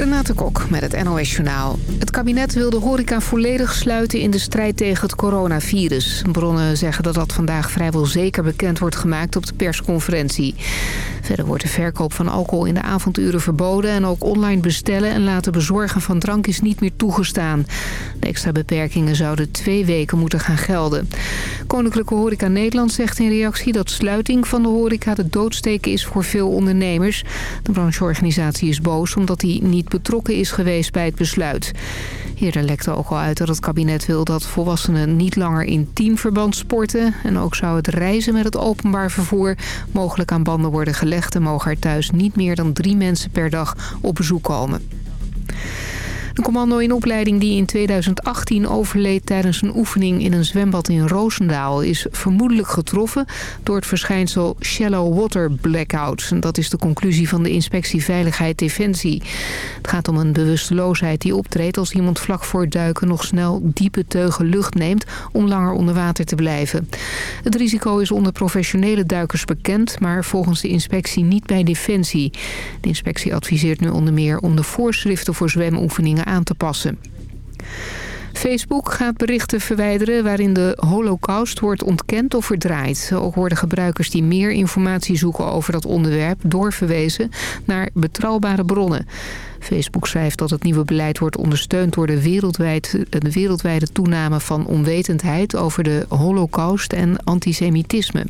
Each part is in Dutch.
Renate Kok met het NOS Journaal. Het kabinet wil de horeca volledig sluiten in de strijd tegen het coronavirus. Bronnen zeggen dat dat vandaag vrijwel zeker bekend wordt gemaakt op de persconferentie. Verder wordt de verkoop van alcohol in de avonduren verboden... en ook online bestellen en laten bezorgen van drank is niet meer toegestaan. De extra beperkingen zouden twee weken moeten gaan gelden. Koninklijke Horeca Nederland zegt in reactie dat sluiting van de horeca de doodsteek is voor veel ondernemers. De brancheorganisatie is boos omdat hij niet betrokken is geweest bij het besluit. Eerder lekte ook al uit dat het kabinet wil dat volwassenen niet langer in teamverband sporten. En ook zou het reizen met het openbaar vervoer mogelijk aan banden worden gelegd... en mogen er thuis niet meer dan drie mensen per dag op bezoek komen. Een commando in opleiding die in 2018 overleed tijdens een oefening in een zwembad in Roosendaal is vermoedelijk getroffen door het verschijnsel shallow water blackout. Dat is de conclusie van de inspectie Veiligheid Defensie. Het gaat om een bewusteloosheid die optreedt als iemand vlak voor het duiken nog snel diepe teugen lucht neemt om langer onder water te blijven. Het risico is onder professionele duikers bekend, maar volgens de inspectie niet bij Defensie. De inspectie adviseert nu onder meer om de voorschriften voor zwemoefeningen aan te passen. Facebook gaat berichten verwijderen waarin de holocaust wordt ontkend of verdraaid. Ook worden gebruikers die meer informatie zoeken over dat onderwerp doorverwezen naar betrouwbare bronnen. Facebook schrijft dat het nieuwe beleid wordt ondersteund door de, wereldwijd, de wereldwijde toename van onwetendheid over de holocaust en antisemitisme.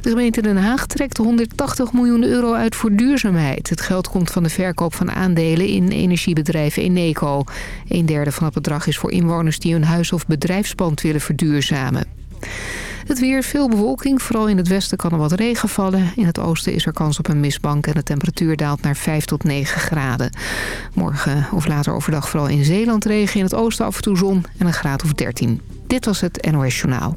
De gemeente Den Haag trekt 180 miljoen euro uit voor duurzaamheid. Het geld komt van de verkoop van aandelen in energiebedrijf Eneco. Een derde van het bedrag is voor inwoners die hun huis of bedrijfspand willen verduurzamen. Het weer, veel bewolking. Vooral in het westen kan er wat regen vallen. In het oosten is er kans op een mistbank en de temperatuur daalt naar 5 tot 9 graden. Morgen of later overdag vooral in Zeeland regen. In het oosten af en toe zon en een graad of 13. Dit was het NOS Journaal.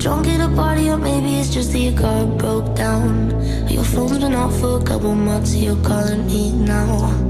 drunk at a party, or maybe it's just that your car broke down. Your phone's been off for a couple months, so you're calling me now.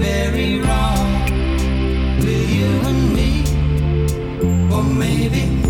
very wrong with you and me, or maybe.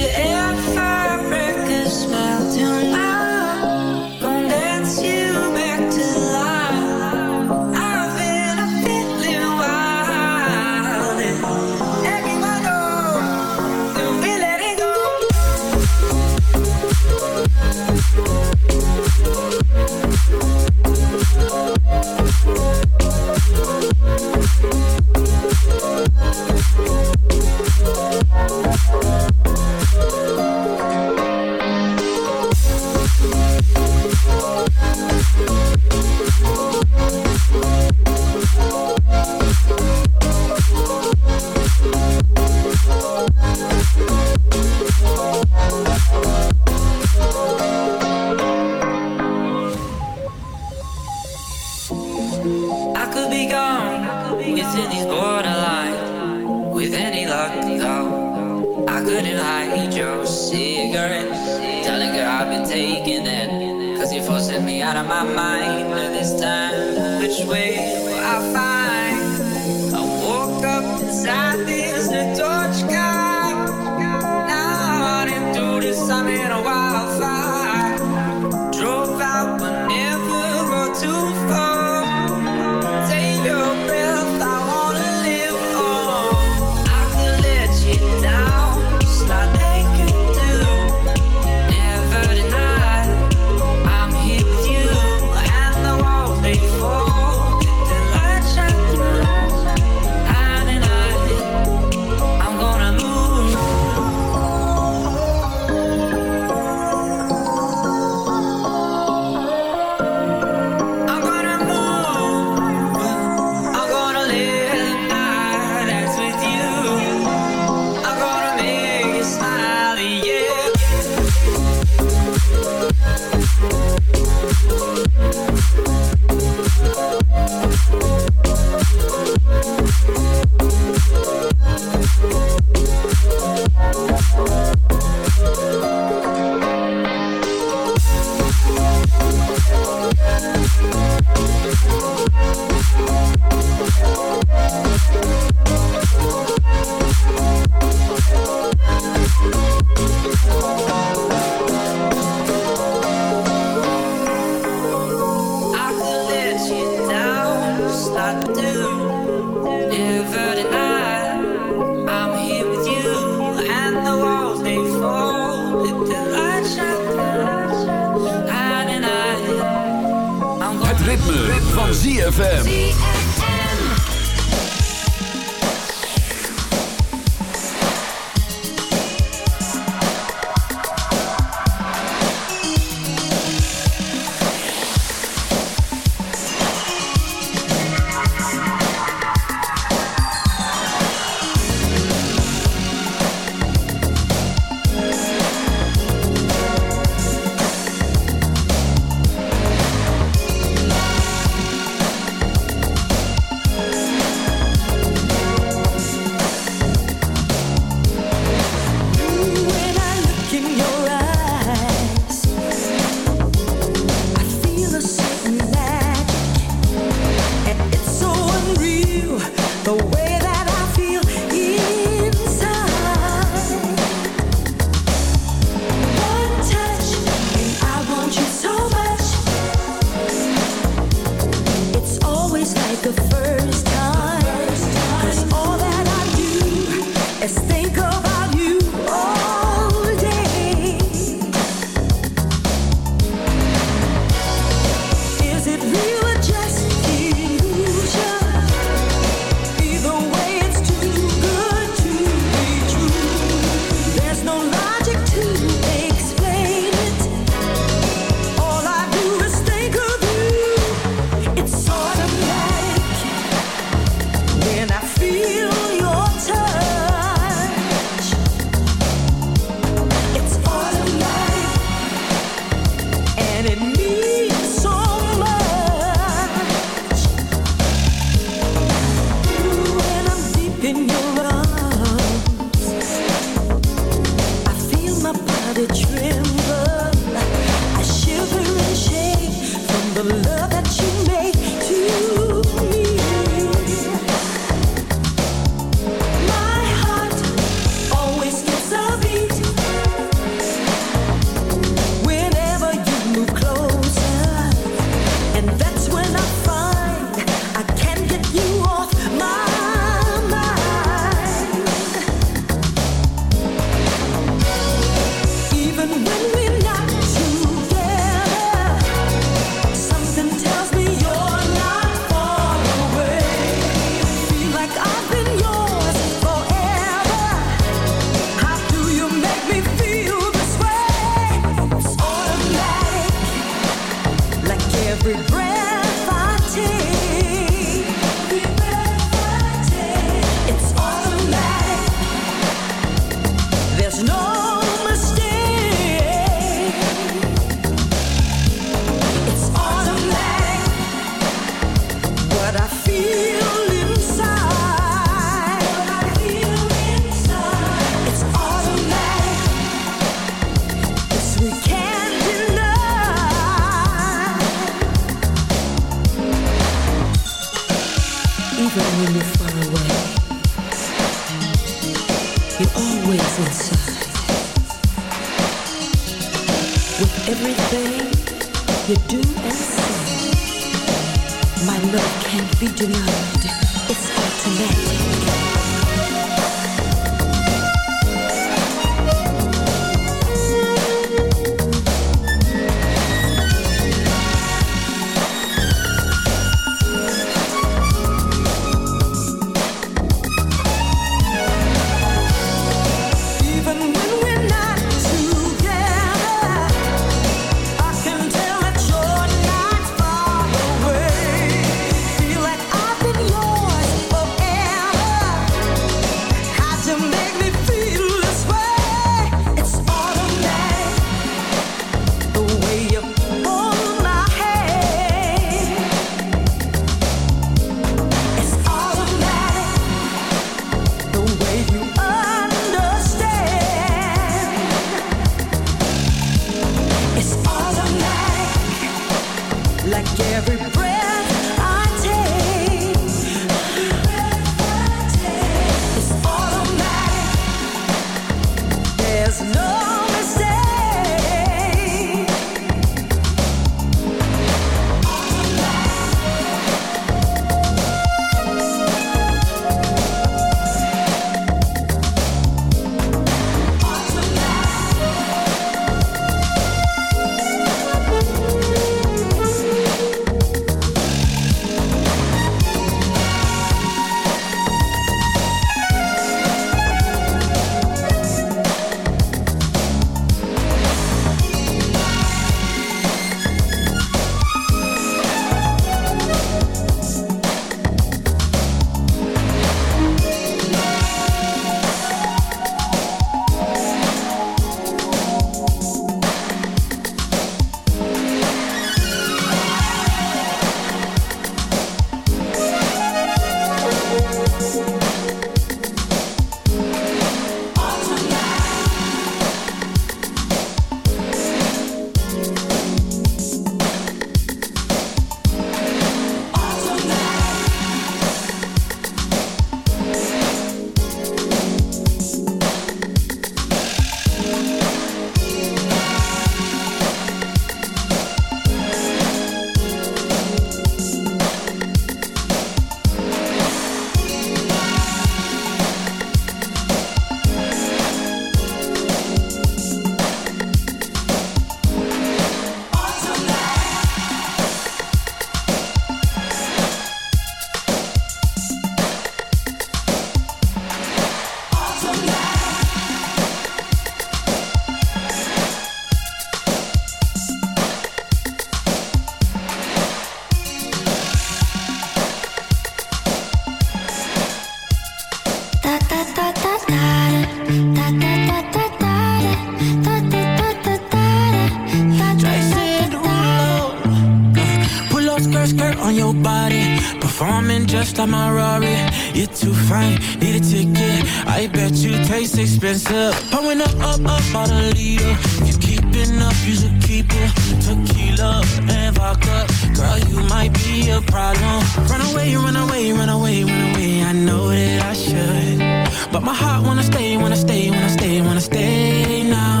Like my Rari. You're too fine, need a ticket. I bet you taste expensive. Pouring up, up, up, on a leader. If you keeping up, you should keep it. Tequila and vodka. Girl, you might be a problem. Run away, run away, run away, run away. I know that I should. But my heart wanna stay, wanna stay, wanna stay, wanna stay now.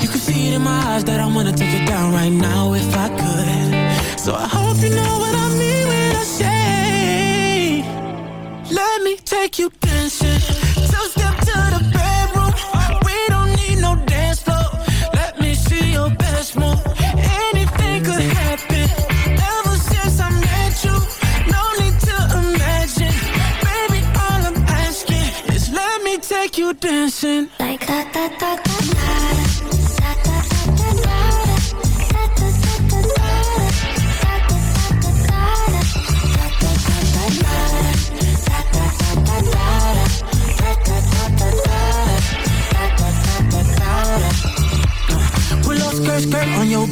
You can see it in my eyes that I wanna take it down right now if I could. So I hope you know what I mean take you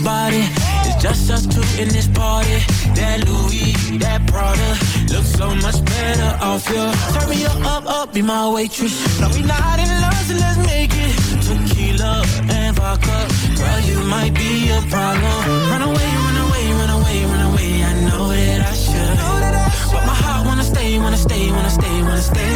body. It's just us two in this party. That Louis, that Prada, looks so much better off you. Turn me up, up, up, be my waitress. No, we not in love, so let's make it. Tequila and vodka, girl, you might be a problem. Run away, run away, run away, run away. I know that I should, but my heart wanna stay, wanna stay zover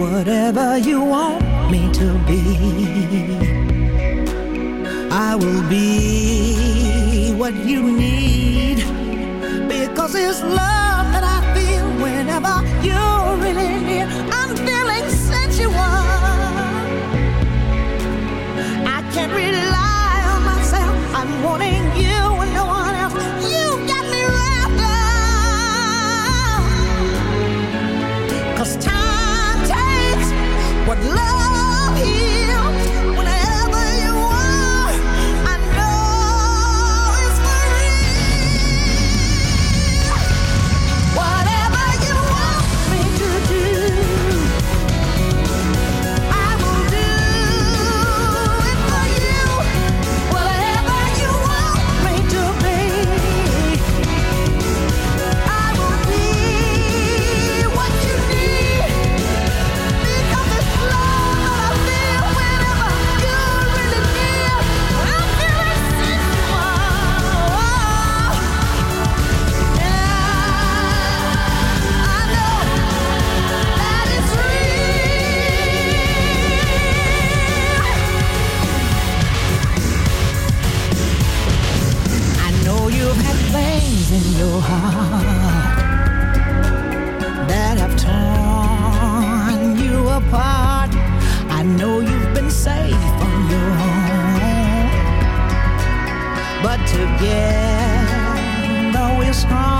whatever you want me to be. I will be what you need because it's love that I feel whenever you yeah, though we're strong.